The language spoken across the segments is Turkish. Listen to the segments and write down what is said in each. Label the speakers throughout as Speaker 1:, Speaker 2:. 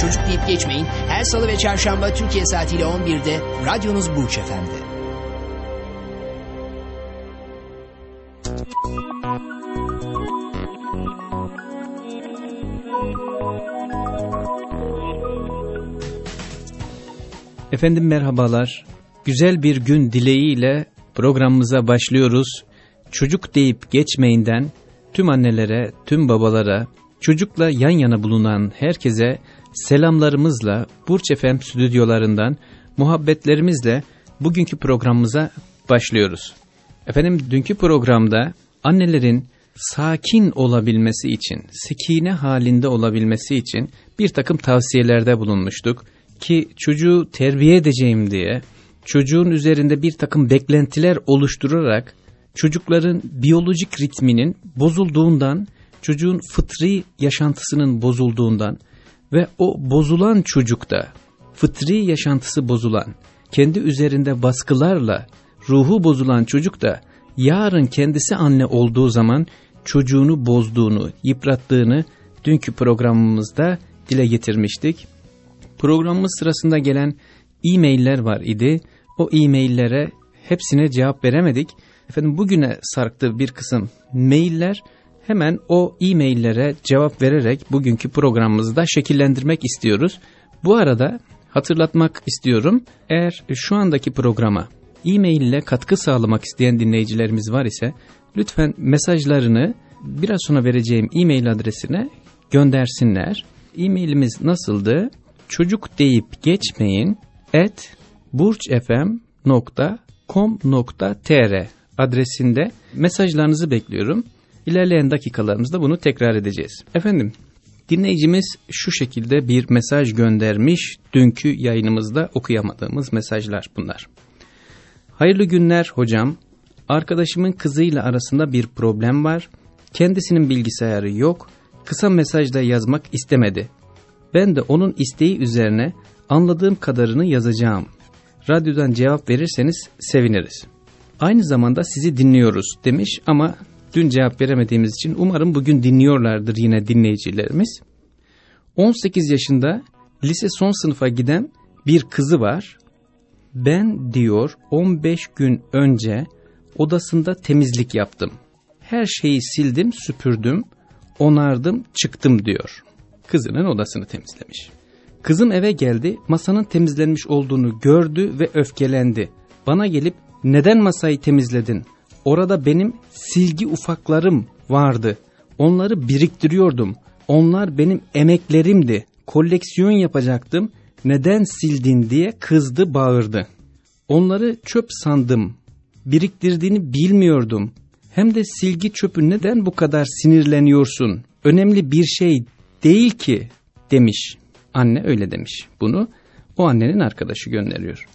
Speaker 1: Çocuk deyip geçmeyin. Her salı ve çarşamba Türkiye saatiyle 11'de radyonuz Burç Efendi.
Speaker 2: Efendim merhabalar. Güzel bir gün dileğiyle programımıza başlıyoruz. Çocuk deyip geçmeyinden tüm annelere, tüm babalara, çocukla yan yana bulunan herkese selamlarımızla Burç Efem stüdyolarından muhabbetlerimizle bugünkü programımıza başlıyoruz. Efendim dünkü programda annelerin sakin olabilmesi için, sekine halinde olabilmesi için bir takım tavsiyelerde bulunmuştuk. Ki çocuğu terbiye edeceğim diye çocuğun üzerinde bir takım beklentiler oluşturarak çocukların biyolojik ritminin bozulduğundan, çocuğun fıtri yaşantısının bozulduğundan ve o bozulan çocukta fıtri yaşantısı bozulan, kendi üzerinde baskılarla ruhu bozulan çocuk da yarın kendisi anne olduğu zaman çocuğunu bozduğunu, yıprattığını dünkü programımızda dile getirmiştik. Programımız sırasında gelen e-mailler var idi. O e-maillere hepsine cevap veremedik. Efendim bugüne sarktı bir kısım mailler hemen o e-maillere cevap vererek bugünkü programımızı da şekillendirmek istiyoruz. Bu arada hatırlatmak istiyorum. Eğer şu andaki programa e-mail ile katkı sağlamak isteyen dinleyicilerimiz var ise lütfen mesajlarını biraz sonra vereceğim e-mail adresine göndersinler. E-mailimiz nasıldı? Çocuk deyip geçmeyin at burçfm.com.tr adresinde mesajlarınızı bekliyorum. İlerleyen dakikalarımızda bunu tekrar edeceğiz. Efendim dinleyicimiz şu şekilde bir mesaj göndermiş. Dünkü yayınımızda okuyamadığımız mesajlar bunlar. Hayırlı günler hocam. Arkadaşımın kızıyla arasında bir problem var. Kendisinin bilgisayarı yok. Kısa mesajda yazmak istemedi. Ben de onun isteği üzerine anladığım kadarını yazacağım. Radyodan cevap verirseniz seviniriz. Aynı zamanda sizi dinliyoruz demiş ama dün cevap veremediğimiz için umarım bugün dinliyorlardır yine dinleyicilerimiz. 18 yaşında lise son sınıfa giden bir kızı var. Ben diyor 15 gün önce odasında temizlik yaptım. Her şeyi sildim, süpürdüm, onardım, çıktım diyor. Kızının odasını temizlemiş. Kızım eve geldi, masanın temizlenmiş olduğunu gördü ve öfkelendi. Bana gelip neden masayı temizledin? Orada benim silgi ufaklarım vardı. Onları biriktiriyordum. Onlar benim emeklerimdi. Koleksiyon yapacaktım. Neden sildin diye kızdı bağırdı. Onları çöp sandım. Biriktirdiğini bilmiyordum. Hem de silgi çöpü neden bu kadar sinirleniyorsun? Önemli bir şey değil ki demiş. Anne öyle demiş. Bunu o annenin arkadaşı gönderiyor.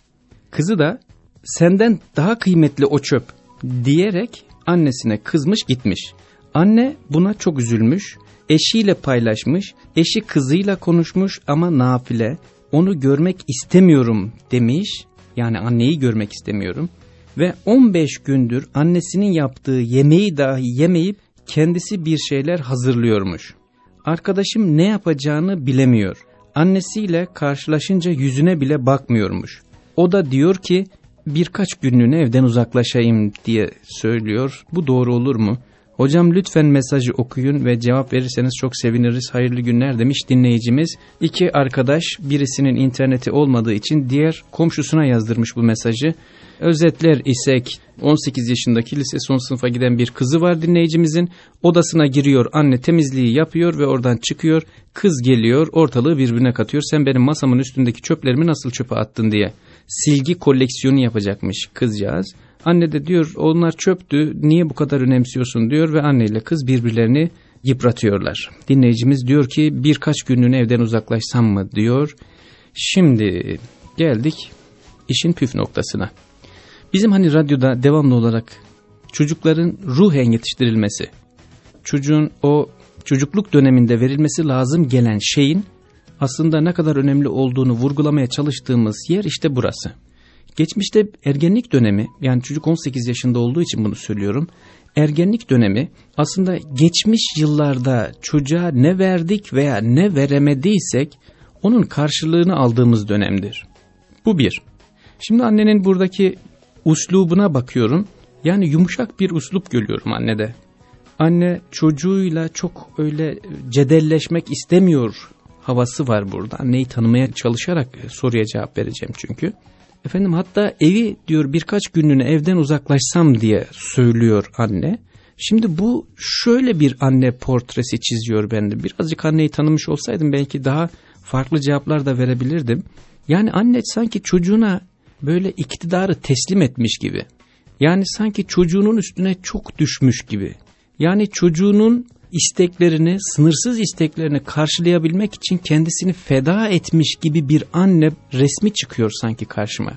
Speaker 2: Kızı da senden daha kıymetli o çöp diyerek annesine kızmış gitmiş. Anne buna çok üzülmüş, eşiyle paylaşmış, eşi kızıyla konuşmuş ama nafile, onu görmek istemiyorum demiş. Yani anneyi görmek istemiyorum. Ve 15 gündür annesinin yaptığı yemeği dahi yemeyip kendisi bir şeyler hazırlıyormuş. Arkadaşım ne yapacağını bilemiyor. Annesiyle karşılaşınca yüzüne bile bakmıyormuş. O da diyor ki birkaç günlüğüne evden uzaklaşayım diye söylüyor. Bu doğru olur mu? Hocam lütfen mesajı okuyun ve cevap verirseniz çok seviniriz. Hayırlı günler demiş dinleyicimiz. İki arkadaş birisinin interneti olmadığı için diğer komşusuna yazdırmış bu mesajı. Özetler isek 18 yaşındaki lise son sınıfa giden bir kızı var dinleyicimizin. Odasına giriyor anne temizliği yapıyor ve oradan çıkıyor. Kız geliyor ortalığı birbirine katıyor. Sen benim masamın üstündeki çöplerimi nasıl çöpe attın diye. Silgi koleksiyonu yapacakmış kızcağız. Anne de diyor onlar çöptü niye bu kadar önemsiyorsun diyor ve anneyle kız birbirlerini yıpratıyorlar. Dinleyicimiz diyor ki birkaç günlüğüne evden uzaklaşsam mı diyor. Şimdi geldik işin püf noktasına. Bizim hani radyoda devamlı olarak çocukların ruhen yetiştirilmesi, çocuğun o çocukluk döneminde verilmesi lazım gelen şeyin aslında ne kadar önemli olduğunu vurgulamaya çalıştığımız yer işte burası. Geçmişte ergenlik dönemi yani çocuk 18 yaşında olduğu için bunu söylüyorum. Ergenlik dönemi aslında geçmiş yıllarda çocuğa ne verdik veya ne veremediysek onun karşılığını aldığımız dönemdir. Bu bir. Şimdi annenin buradaki uslubuna bakıyorum. Yani yumuşak bir uslup görüyorum annede. Anne çocuğuyla çok öyle cedelleşmek istemiyor havası var burada. Anneyi tanımaya çalışarak soruya cevap vereceğim çünkü. Efendim hatta evi diyor birkaç günlüğüne evden uzaklaşsam diye söylüyor anne. Şimdi bu şöyle bir anne portresi çiziyor bende. Birazcık anneyi tanımış olsaydım belki daha farklı cevaplar da verebilirdim. Yani anne sanki çocuğuna böyle iktidarı teslim etmiş gibi. Yani sanki çocuğunun üstüne çok düşmüş gibi. Yani çocuğunun isteklerini, sınırsız isteklerini karşılayabilmek için kendisini feda etmiş gibi bir anne resmi çıkıyor sanki karşıma.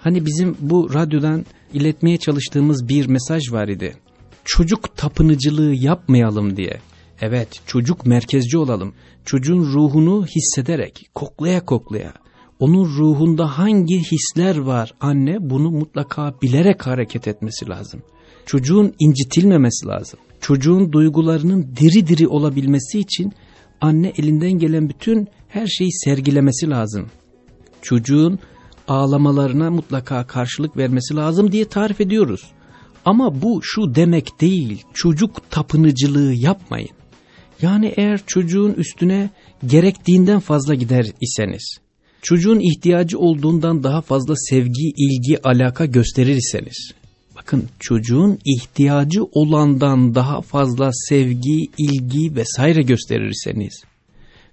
Speaker 2: Hani bizim bu radyodan iletmeye çalıştığımız bir mesaj var idi. Çocuk tapınıcılığı yapmayalım diye. Evet, çocuk merkezci olalım. Çocuğun ruhunu hissederek, koklaya koklaya, onun ruhunda hangi hisler var anne bunu mutlaka bilerek hareket etmesi lazım. Çocuğun incitilmemesi lazım. Çocuğun duygularının diri diri olabilmesi için anne elinden gelen bütün her şeyi sergilemesi lazım. Çocuğun ağlamalarına mutlaka karşılık vermesi lazım diye tarif ediyoruz. Ama bu şu demek değil, çocuk tapınıcılığı yapmayın. Yani eğer çocuğun üstüne gerektiğinden fazla gider iseniz, çocuğun ihtiyacı olduğundan daha fazla sevgi, ilgi, alaka gösterirseniz, bakın çocuğun ihtiyacı olandan daha fazla sevgi, ilgi vesaire gösterirseniz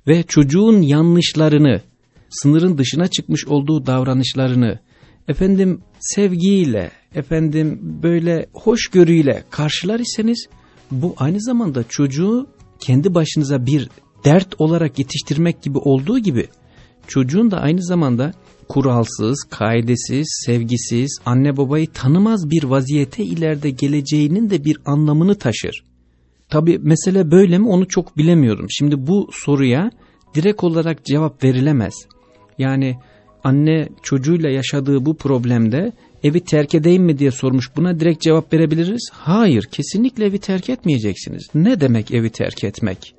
Speaker 2: ve çocuğun yanlışlarını, sınırın dışına çıkmış olduğu davranışlarını, efendim sevgiyle, efendim böyle hoşgörüyle karşılar iseniz, bu aynı zamanda çocuğu kendi başınıza bir dert olarak yetiştirmek gibi olduğu gibi, çocuğun da aynı zamanda kuralsız, kaidesiz, sevgisiz, anne babayı tanımaz bir vaziyete ileride geleceğinin de bir anlamını taşır. Tabi mesele böyle mi onu çok bilemiyorum. Şimdi bu soruya direkt olarak cevap verilemez. Yani anne çocuğuyla yaşadığı bu problemde evi terk edeyim mi diye sormuş buna direkt cevap verebiliriz. Hayır kesinlikle evi terk etmeyeceksiniz. Ne demek evi terk etmek?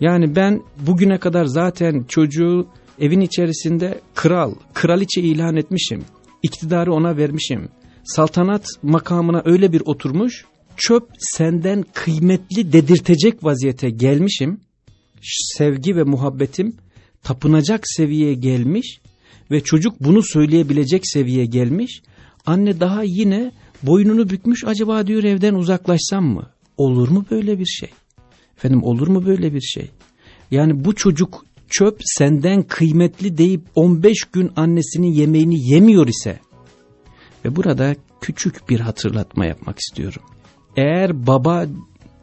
Speaker 2: Yani ben bugüne kadar zaten çocuğu evin içerisinde kral, kraliçe ilan etmişim. İktidarı ona vermişim. Saltanat makamına öyle bir oturmuş, çöp senden kıymetli dedirtecek vaziyete gelmişim. Sevgi ve muhabbetim tapınacak seviyeye gelmiş ve çocuk bunu söyleyebilecek seviyeye gelmiş. Anne daha yine boynunu bükmüş acaba diyor evden uzaklaşsam mı? Olur mu böyle bir şey? Efendim olur mu böyle bir şey? Yani bu çocuk çöp senden kıymetli deyip 15 gün annesinin yemeğini yemiyor ise ve burada küçük bir hatırlatma yapmak istiyorum. Eğer baba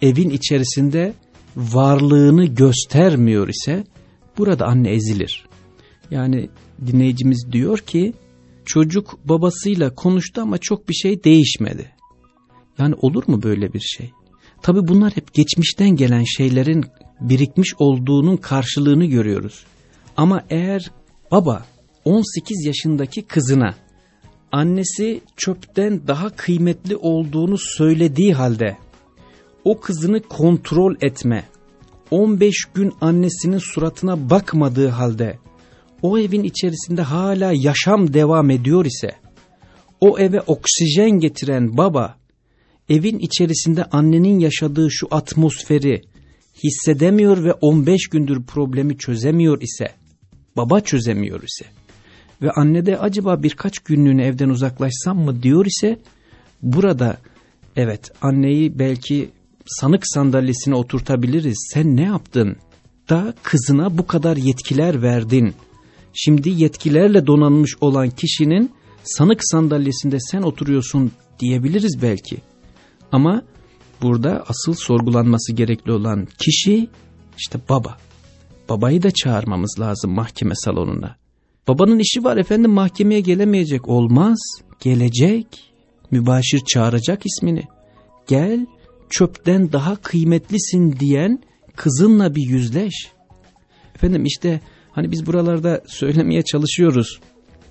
Speaker 2: evin içerisinde varlığını göstermiyor ise burada anne ezilir. Yani dinleyicimiz diyor ki çocuk babasıyla konuştu ama çok bir şey değişmedi. Yani olur mu böyle bir şey? Tabi bunlar hep geçmişten gelen şeylerin birikmiş olduğunun karşılığını görüyoruz. Ama eğer baba 18 yaşındaki kızına annesi çöpten daha kıymetli olduğunu söylediği halde o kızını kontrol etme, 15 gün annesinin suratına bakmadığı halde o evin içerisinde hala yaşam devam ediyor ise o eve oksijen getiren baba evin içerisinde annenin yaşadığı şu atmosferi hissedemiyor ve 15 gündür problemi çözemiyor ise, baba çözemiyor ise ve anne de acaba birkaç günlüğüne evden uzaklaşsam mı diyor ise, burada evet anneyi belki sanık sandalyesine oturtabiliriz. Sen ne yaptın da kızına bu kadar yetkiler verdin. Şimdi yetkilerle donanmış olan kişinin sanık sandalyesinde sen oturuyorsun diyebiliriz belki. Ama burada asıl sorgulanması gerekli olan kişi işte baba. Babayı da çağırmamız lazım mahkeme salonuna. Babanın işi var efendim mahkemeye gelemeyecek. Olmaz. Gelecek. Mübaşir çağıracak ismini. Gel çöpten daha kıymetlisin diyen kızınla bir yüzleş. Efendim işte hani biz buralarda söylemeye çalışıyoruz.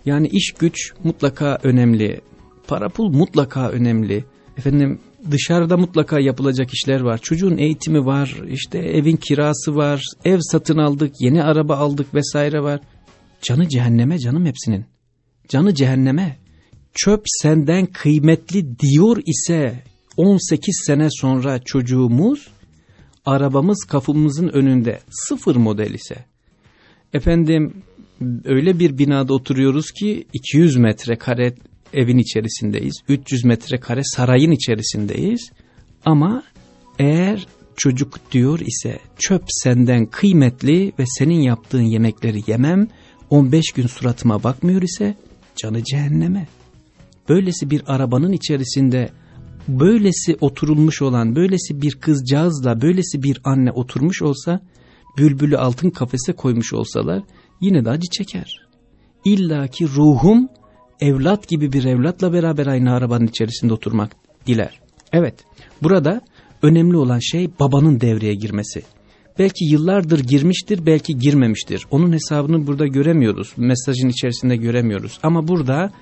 Speaker 2: Yani iş güç mutlaka önemli. Para pul mutlaka önemli. Efendim dışarıda mutlaka yapılacak işler var. Çocuğun eğitimi var, işte evin kirası var, ev satın aldık, yeni araba aldık vesaire var. Canı cehenneme canım hepsinin. Canı cehenneme. Çöp senden kıymetli diyor ise 18 sene sonra çocuğumuz arabamız kapımızın önünde sıfır model ise efendim öyle bir binada oturuyoruz ki 200 metrekare evin içerisindeyiz. 300 metrekare sarayın içerisindeyiz. Ama eğer çocuk diyor ise çöp senden kıymetli ve senin yaptığın yemekleri yemem 15 gün suratıma bakmıyor ise canı cehenneme. Böylesi bir arabanın içerisinde böylesi oturulmuş olan böylesi bir kızcağızla böylesi bir anne oturmuş olsa bülbülü altın kafese koymuş olsalar yine de acı çeker. İlla ki ruhum evlat gibi bir evlatla beraber aynı arabanın içerisinde oturmak diler. Evet burada önemli olan şey babanın devreye girmesi. Belki yıllardır girmiştir belki girmemiştir. Onun hesabını burada göremiyoruz. Mesajın içerisinde göremiyoruz. Ama burada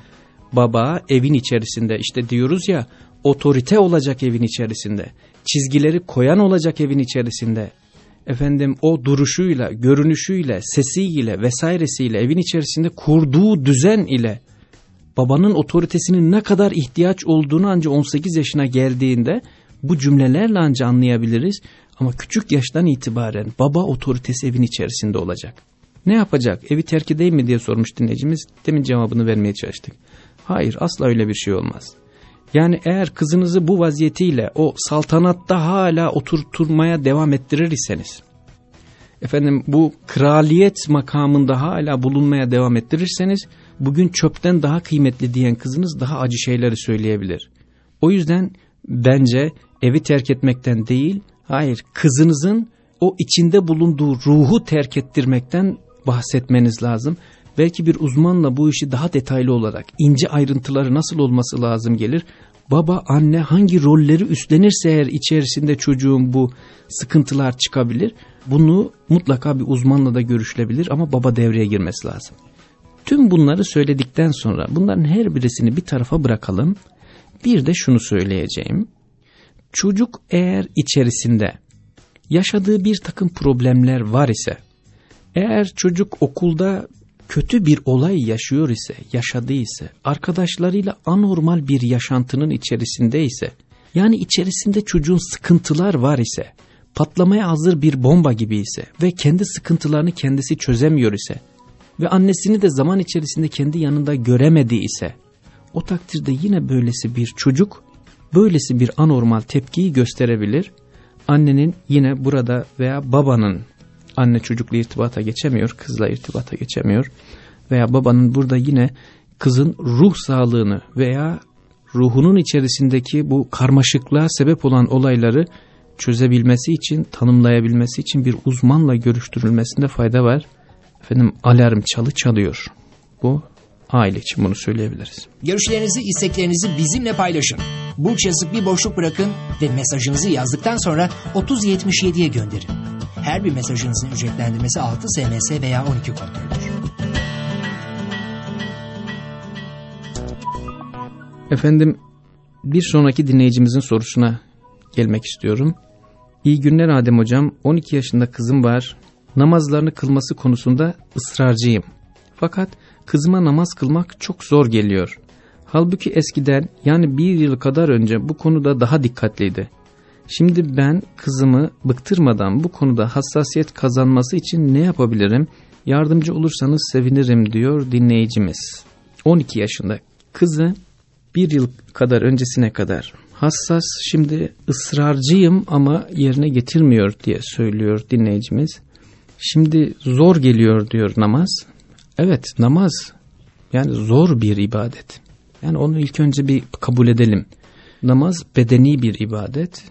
Speaker 2: baba evin içerisinde işte diyoruz ya otorite olacak evin içerisinde. Çizgileri koyan olacak evin içerisinde. Efendim o duruşuyla, görünüşüyle, sesiyle vesairesiyle evin içerisinde kurduğu düzen ile babanın otoritesinin ne kadar ihtiyaç olduğunu ancak 18 yaşına geldiğinde bu cümlelerle ancak anlayabiliriz. Ama küçük yaştan itibaren baba otoritesi evin içerisinde olacak. Ne yapacak? Evi terk edeyim mi diye sormuş dinleyicimiz. Demin cevabını vermeye çalıştık. Hayır asla öyle bir şey olmaz. Yani eğer kızınızı bu vaziyetiyle o saltanatta hala oturtmaya devam ettirir iseniz, efendim bu kraliyet makamında hala bulunmaya devam ettirirseniz, bugün çöpten daha kıymetli diyen kızınız daha acı şeyleri söyleyebilir. O yüzden bence evi terk etmekten değil, hayır kızınızın o içinde bulunduğu ruhu terk ettirmekten bahsetmeniz lazım. Belki bir uzmanla bu işi daha detaylı olarak ince ayrıntıları nasıl olması lazım gelir. Baba, anne hangi rolleri üstlenirse eğer içerisinde çocuğun bu sıkıntılar çıkabilir. Bunu mutlaka bir uzmanla da görüşülebilir ama baba devreye girmesi lazım. Tüm bunları söyledikten sonra bunların her birisini bir tarafa bırakalım. Bir de şunu söyleyeceğim. Çocuk eğer içerisinde yaşadığı bir takım problemler var ise, eğer çocuk okulda kötü bir olay yaşıyor ise, yaşadı ise, arkadaşlarıyla anormal bir yaşantının içerisinde ise, yani içerisinde çocuğun sıkıntılar var ise, patlamaya hazır bir bomba gibi ise ve kendi sıkıntılarını kendisi çözemiyor ise ve annesini de zaman içerisinde kendi yanında göremedi ise, o takdirde yine böylesi bir çocuk, böylesi bir anormal tepkiyi gösterebilir. Annenin yine burada veya babanın anne çocukla irtibata geçemiyor, kızla irtibata geçemiyor. Veya babanın burada yine kızın ruh sağlığını veya ruhunun içerisindeki bu karmaşıklığa sebep olan olayları çözebilmesi için, tanımlayabilmesi için bir uzmanla görüştürülmesinde fayda var. Efendim alarm çalı çalıyor. Bu aile için bunu söyleyebiliriz.
Speaker 1: Görüşlerinizi, isteklerinizi bizimle paylaşın. Burç yazıp bir boşluk bırakın ve mesajınızı yazdıktan sonra 3077'ye gönderin. Her bir mesajınızın ücretlendirmesi 6 SMS veya 12 kontrolüdür.
Speaker 2: Efendim bir sonraki dinleyicimizin sorusuna gelmek istiyorum. İyi günler Adem Hocam. 12 yaşında kızım var. Namazlarını kılması konusunda ısrarcıyım. Fakat kızıma namaz kılmak çok zor geliyor. Halbuki eskiden yani bir yıl kadar önce bu konuda daha dikkatliydi. Şimdi ben kızımı bıktırmadan bu konuda hassasiyet kazanması için ne yapabilirim? Yardımcı olursanız sevinirim diyor dinleyicimiz. 12 yaşında kızı bir yıl kadar öncesine kadar hassas şimdi ısrarcıyım ama yerine getirmiyor diye söylüyor dinleyicimiz. Şimdi zor geliyor diyor namaz. Evet namaz yani zor bir ibadet. Yani onu ilk önce bir kabul edelim. Namaz bedeni bir ibadet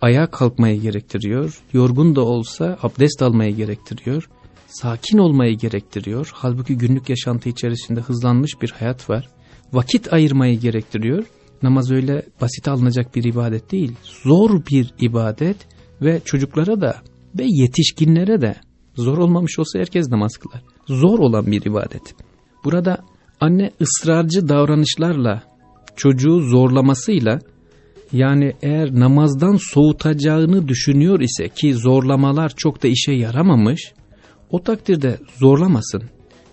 Speaker 2: ayağa kalkmayı gerektiriyor. Yorgun da olsa abdest almayı gerektiriyor. Sakin olmayı gerektiriyor. Halbuki günlük yaşantı içerisinde hızlanmış bir hayat var. Vakit ayırmayı gerektiriyor. Namaz öyle basit alınacak bir ibadet değil. Zor bir ibadet ve çocuklara da ve yetişkinlere de zor olmamış olsa herkes namaz kılar. Zor olan bir ibadet. Burada anne ısrarcı davranışlarla çocuğu zorlamasıyla yani eğer namazdan soğutacağını düşünüyor ise ki zorlamalar çok da işe yaramamış o takdirde zorlamasın.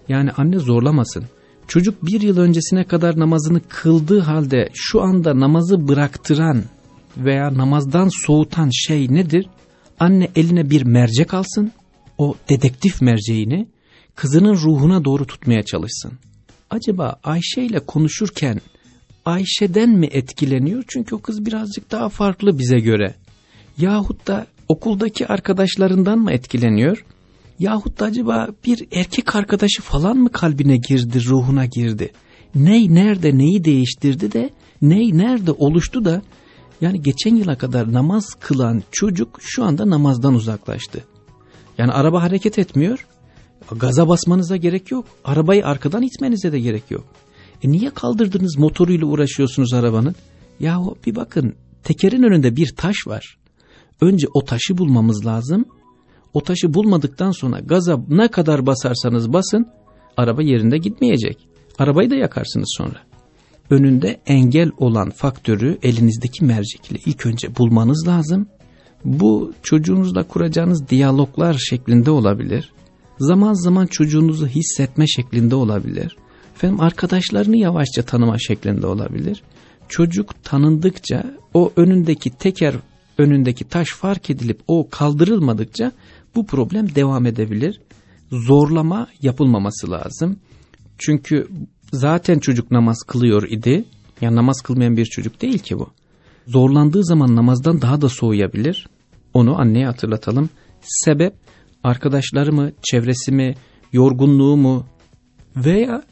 Speaker 2: Yani anne zorlamasın. Çocuk bir yıl öncesine kadar namazını kıldığı halde şu anda namazı bıraktıran veya namazdan soğutan şey nedir? Anne eline bir mercek alsın, o dedektif merceğini kızının ruhuna doğru tutmaya çalışsın. Acaba Ayşe ile konuşurken Ayşe'den mi etkileniyor? Çünkü o kız birazcık daha farklı bize göre. Yahut da okuldaki arkadaşlarından mı etkileniyor? Yahut da acaba bir erkek arkadaşı falan mı kalbine girdi, ruhuna girdi? Ney nerede neyi değiştirdi de ney nerede oluştu da yani geçen yıla kadar namaz kılan çocuk şu anda namazdan uzaklaştı. Yani araba hareket etmiyor. Gaza basmanıza gerek yok. Arabayı arkadan itmenize de gerek yok. E niye kaldırdınız motoruyla uğraşıyorsunuz arabanın? Yahu bir bakın tekerin önünde bir taş var. Önce o taşı bulmamız lazım. O taşı bulmadıktan sonra gaza ne kadar basarsanız basın araba yerinde gitmeyecek. Arabayı da yakarsınız sonra. Önünde engel olan faktörü elinizdeki mercekle ilk önce bulmanız lazım. Bu çocuğunuzla kuracağınız diyaloglar şeklinde olabilir. Zaman zaman çocuğunuzu hissetme şeklinde olabilir. Efendim arkadaşlarını yavaşça tanıma şeklinde olabilir. Çocuk tanındıkça o önündeki teker önündeki taş fark edilip o kaldırılmadıkça bu problem devam edebilir. Zorlama yapılmaması lazım. Çünkü zaten çocuk namaz kılıyor idi. Yani namaz kılmayan bir çocuk değil ki bu. Zorlandığı zaman namazdan daha da soğuyabilir. Onu anneye hatırlatalım. Sebep arkadaşları mı, çevresi mi, yorgunluğu mu veya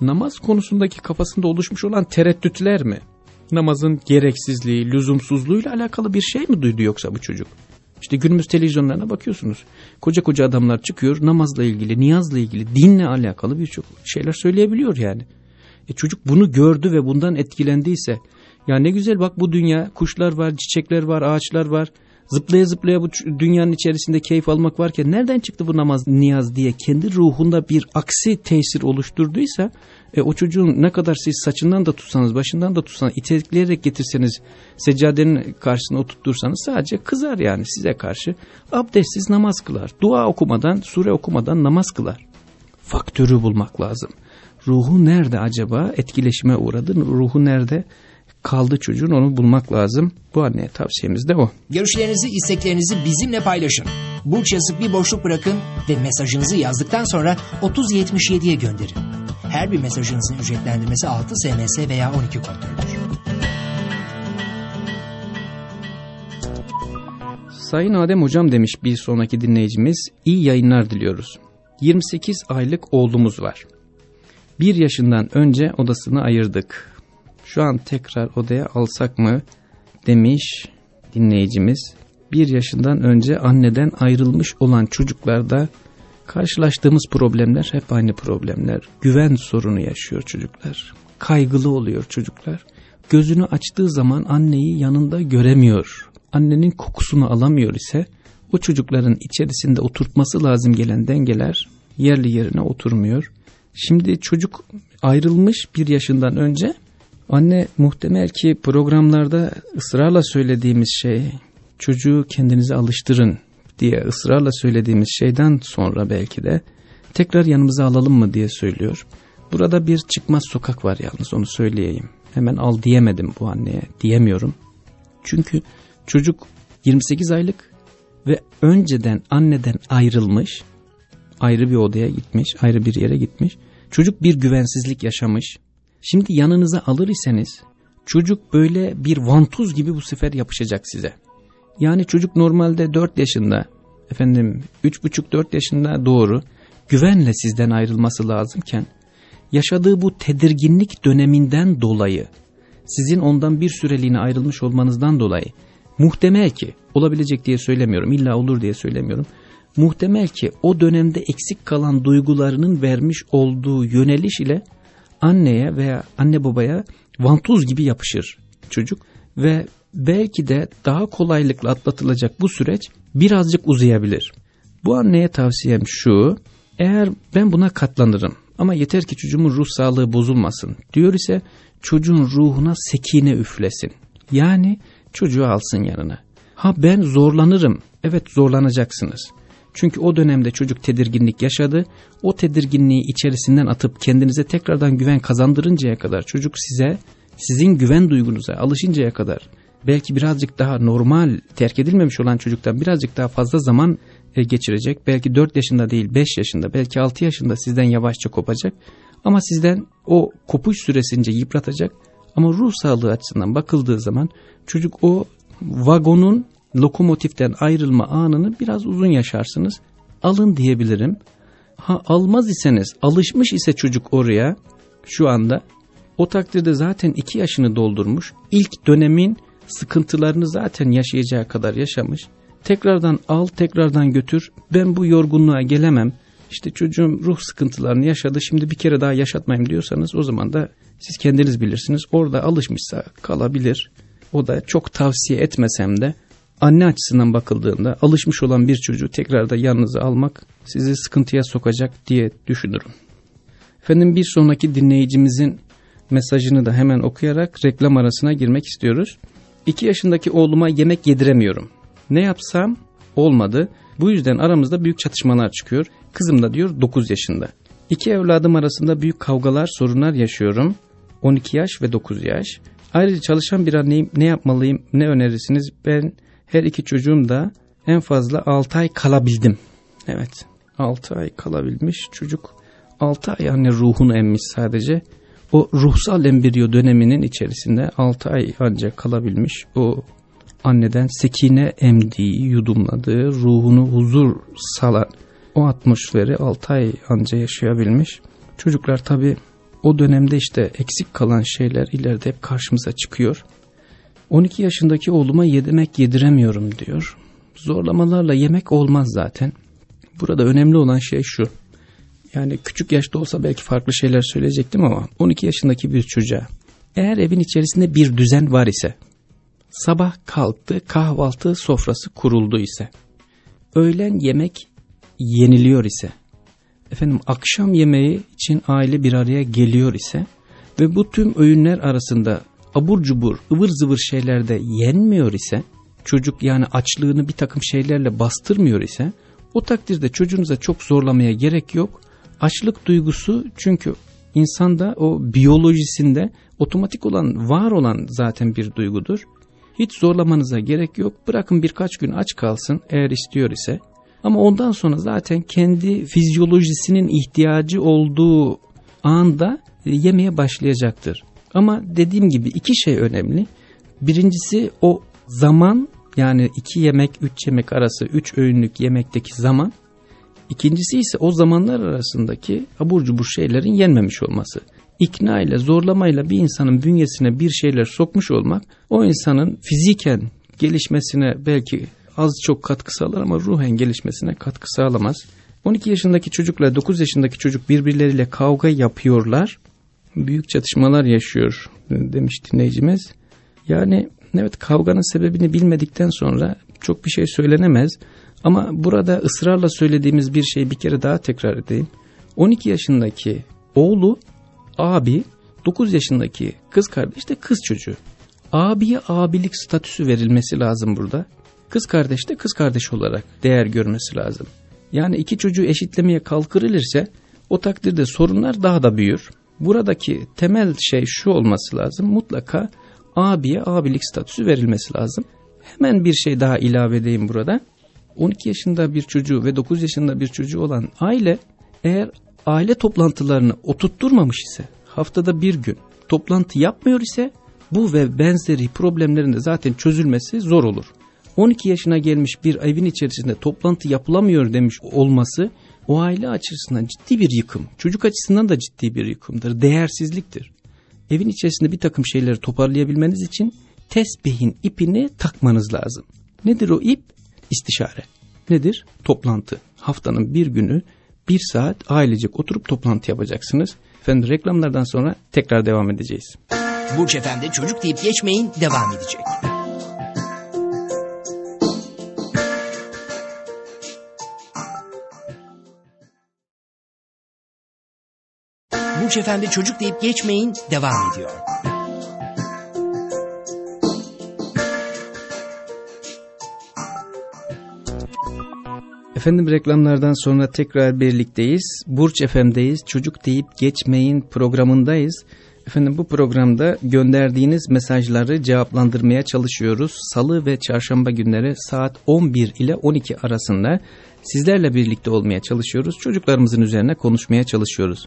Speaker 2: namaz konusundaki kafasında oluşmuş olan tereddütler mi? Namazın gereksizliği, lüzumsuzluğuyla alakalı bir şey mi duydu yoksa bu çocuk? İşte günümüz televizyonlarına bakıyorsunuz. Koca koca adamlar çıkıyor namazla ilgili, niyazla ilgili, dinle alakalı birçok şeyler söyleyebiliyor yani. E çocuk bunu gördü ve bundan etkilendiyse ya ne güzel bak bu dünya kuşlar var, çiçekler var, ağaçlar var. Zıplaya zıplaya bu dünyanın içerisinde keyif almak varken nereden çıktı bu namaz, niyaz diye kendi ruhunda bir aksi tesir oluşturduysa e, o çocuğun ne kadar siz saçından da tutsanız, başından da tutsanız, itekleyerek getirseniz, seccadenin karşısına oturtursanız sadece kızar yani size karşı. Abdestsiz namaz kılar. Dua okumadan, sure okumadan namaz kılar. Faktörü bulmak lazım. Ruhu nerede acaba? Etkileşime uğradı. Ruhu nerede? Kaldı çocuğun onu bulmak lazım. Bu anneye tavsiyemiz de o.
Speaker 1: Görüşlerinizi, isteklerinizi bizimle paylaşın. Burç yazıp bir boşluk bırakın ve mesajınızı yazdıktan sonra 3077'ye gönderin. Her bir mesajınızın ücretlendirmesi 6 SMS veya 12 kontroldür.
Speaker 2: Sayın Adem Hocam demiş bir sonraki dinleyicimiz, iyi yayınlar diliyoruz. 28 aylık oğlumuz var. Bir yaşından önce odasını ayırdık şu an tekrar odaya alsak mı demiş dinleyicimiz. Bir yaşından önce anneden ayrılmış olan çocuklarda karşılaştığımız problemler hep aynı problemler. Güven sorunu yaşıyor çocuklar. Kaygılı oluyor çocuklar. Gözünü açtığı zaman anneyi yanında göremiyor. Annenin kokusunu alamıyor ise o çocukların içerisinde oturtması lazım gelen dengeler yerli yerine oturmuyor. Şimdi çocuk ayrılmış bir yaşından önce Anne muhtemel ki programlarda ısrarla söylediğimiz şey çocuğu kendinize alıştırın diye ısrarla söylediğimiz şeyden sonra belki de tekrar yanımıza alalım mı diye söylüyor. Burada bir çıkmaz sokak var yalnız onu söyleyeyim. Hemen al diyemedim bu anneye diyemiyorum. Çünkü çocuk 28 aylık ve önceden anneden ayrılmış, ayrı bir odaya gitmiş, ayrı bir yere gitmiş. Çocuk bir güvensizlik yaşamış Şimdi yanınıza alır iseniz çocuk böyle bir vantuz gibi bu sefer yapışacak size. Yani çocuk normalde 4 yaşında efendim 3,5-4 yaşında doğru güvenle sizden ayrılması lazımken yaşadığı bu tedirginlik döneminden dolayı sizin ondan bir süreliğine ayrılmış olmanızdan dolayı muhtemel ki olabilecek diye söylemiyorum. İlla olur diye söylemiyorum. Muhtemel ki o dönemde eksik kalan duygularının vermiş olduğu yöneliş ile anneye veya anne babaya vantuz gibi yapışır çocuk ve belki de daha kolaylıkla atlatılacak bu süreç birazcık uzayabilir. Bu anneye tavsiyem şu, eğer ben buna katlanırım ama yeter ki çocuğumun ruh sağlığı bozulmasın diyor ise çocuğun ruhuna sekine üflesin. Yani çocuğu alsın yanına. Ha ben zorlanırım. Evet zorlanacaksınız. Çünkü o dönemde çocuk tedirginlik yaşadı. O tedirginliği içerisinden atıp kendinize tekrardan güven kazandırıncaya kadar çocuk size, sizin güven duygunuza alışıncaya kadar belki birazcık daha normal terk edilmemiş olan çocuktan birazcık daha fazla zaman e, geçirecek. Belki 4 yaşında değil 5 yaşında belki 6 yaşında sizden yavaşça kopacak. Ama sizden o kopuş süresince yıpratacak. Ama ruh sağlığı açısından bakıldığı zaman çocuk o vagonun lokomotiften ayrılma anını biraz uzun yaşarsınız. Alın diyebilirim. Ha almaz iseniz alışmış ise çocuk oraya şu anda o takdirde zaten 2 yaşını doldurmuş. İlk dönemin sıkıntılarını zaten yaşayacağı kadar yaşamış. Tekrardan al, tekrardan götür. Ben bu yorgunluğa gelemem. İşte çocuğum ruh sıkıntılarını yaşadı. Şimdi bir kere daha yaşatmayayım diyorsanız o zaman da siz kendiniz bilirsiniz. Orada alışmışsa kalabilir. O da çok tavsiye etmesem de anne açısından bakıldığında alışmış olan bir çocuğu tekrar da yanınıza almak sizi sıkıntıya sokacak diye düşünürüm. Efendim bir sonraki dinleyicimizin mesajını da hemen okuyarak reklam arasına girmek istiyoruz. 2 yaşındaki oğluma yemek yediremiyorum. Ne yapsam olmadı. Bu yüzden aramızda büyük çatışmalar çıkıyor. Kızım da diyor 9 yaşında. İki evladım arasında büyük kavgalar, sorunlar yaşıyorum. 12 yaş ve 9 yaş. Ayrıca çalışan bir anneyim ne yapmalıyım, ne önerirsiniz? Ben her iki çocuğum da en fazla 6 ay kalabildim. Evet 6 ay kalabilmiş çocuk 6 ay anne ruhunu emmiş sadece. O ruhsal embriyo döneminin içerisinde 6 ay ancak kalabilmiş. O anneden sekine emdiği, yudumladığı, ruhunu huzur salan o atmosferi 6 ay anca yaşayabilmiş. Çocuklar tabi o dönemde işte eksik kalan şeyler ileride hep karşımıza çıkıyor. 12 yaşındaki oğluma yemek yediremiyorum diyor. Zorlamalarla yemek olmaz zaten. Burada önemli olan şey şu. Yani küçük yaşta olsa belki farklı şeyler söyleyecektim ama 12 yaşındaki bir çocuğa eğer evin içerisinde bir düzen var ise sabah kalktı kahvaltı sofrası kuruldu ise öğlen yemek yeniliyor ise efendim akşam yemeği için aile bir araya geliyor ise ve bu tüm öğünler arasında abur cubur ıvır zıvır şeylerde yenmiyor ise çocuk yani açlığını bir takım şeylerle bastırmıyor ise o takdirde çocuğunuza çok zorlamaya gerek yok. Açlık duygusu çünkü insanda o biyolojisinde otomatik olan var olan zaten bir duygudur. Hiç zorlamanıza gerek yok. Bırakın birkaç gün aç kalsın eğer istiyor ise. Ama ondan sonra zaten kendi fizyolojisinin ihtiyacı olduğu anda yemeye başlayacaktır. Ama dediğim gibi iki şey önemli. Birincisi o zaman yani iki yemek, üç yemek arası, üç öğünlük yemekteki zaman. İkincisi ise o zamanlar arasındaki abur cubur şeylerin yenmemiş olması. İkna ile zorlamayla bir insanın bünyesine bir şeyler sokmuş olmak o insanın fiziken gelişmesine belki az çok katkı sağlar ama ruhen gelişmesine katkı sağlamaz. 12 yaşındaki çocukla 9 yaşındaki çocuk birbirleriyle kavga yapıyorlar. Büyük çatışmalar yaşıyor demiş dinleyicimiz. Yani evet kavganın sebebini bilmedikten sonra çok bir şey söylenemez. Ama burada ısrarla söylediğimiz bir şeyi bir kere daha tekrar edeyim. 12 yaşındaki oğlu abi 9 yaşındaki kız kardeş de kız çocuğu. Abiye abilik statüsü verilmesi lazım burada. Kız kardeş de kız kardeş olarak değer görmesi lazım. Yani iki çocuğu eşitlemeye kalkırılırsa o takdirde sorunlar daha da büyür. Buradaki temel şey şu olması lazım. Mutlaka abiye abilik statüsü verilmesi lazım. Hemen bir şey daha ilave edeyim burada. 12 yaşında bir çocuğu ve 9 yaşında bir çocuğu olan aile eğer aile toplantılarını oturtturmamış ise haftada bir gün toplantı yapmıyor ise bu ve benzeri problemlerin de zaten çözülmesi zor olur. 12 yaşına gelmiş bir evin içerisinde toplantı yapılamıyor demiş olması o aile açısından ciddi bir yıkım. Çocuk açısından da ciddi bir yıkımdır. Değersizliktir. Evin içerisinde bir takım şeyleri toparlayabilmeniz için tesbihin ipini takmanız lazım. Nedir o ip? İstişare. Nedir? Toplantı. Haftanın bir günü bir saat ailecek oturup toplantı yapacaksınız. Efendim reklamlardan sonra tekrar devam edeceğiz.
Speaker 1: Burç Efendi çocuk deyip geçmeyin devam edecek. Burç Efendi çocuk deyip geçmeyin devam ediyor.
Speaker 2: Efendim reklamlardan sonra tekrar birlikteyiz. Burç FM'deyiz. Çocuk deyip geçmeyin programındayız. Efendim bu programda gönderdiğiniz mesajları cevaplandırmaya çalışıyoruz. Salı ve çarşamba günleri saat 11 ile 12 arasında sizlerle birlikte olmaya çalışıyoruz. Çocuklarımızın üzerine konuşmaya çalışıyoruz.